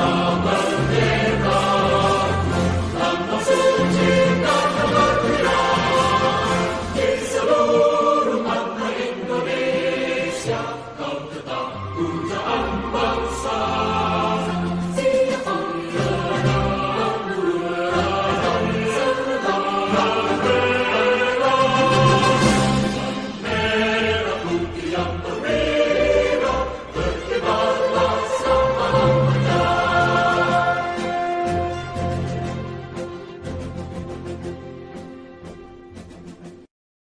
Allah.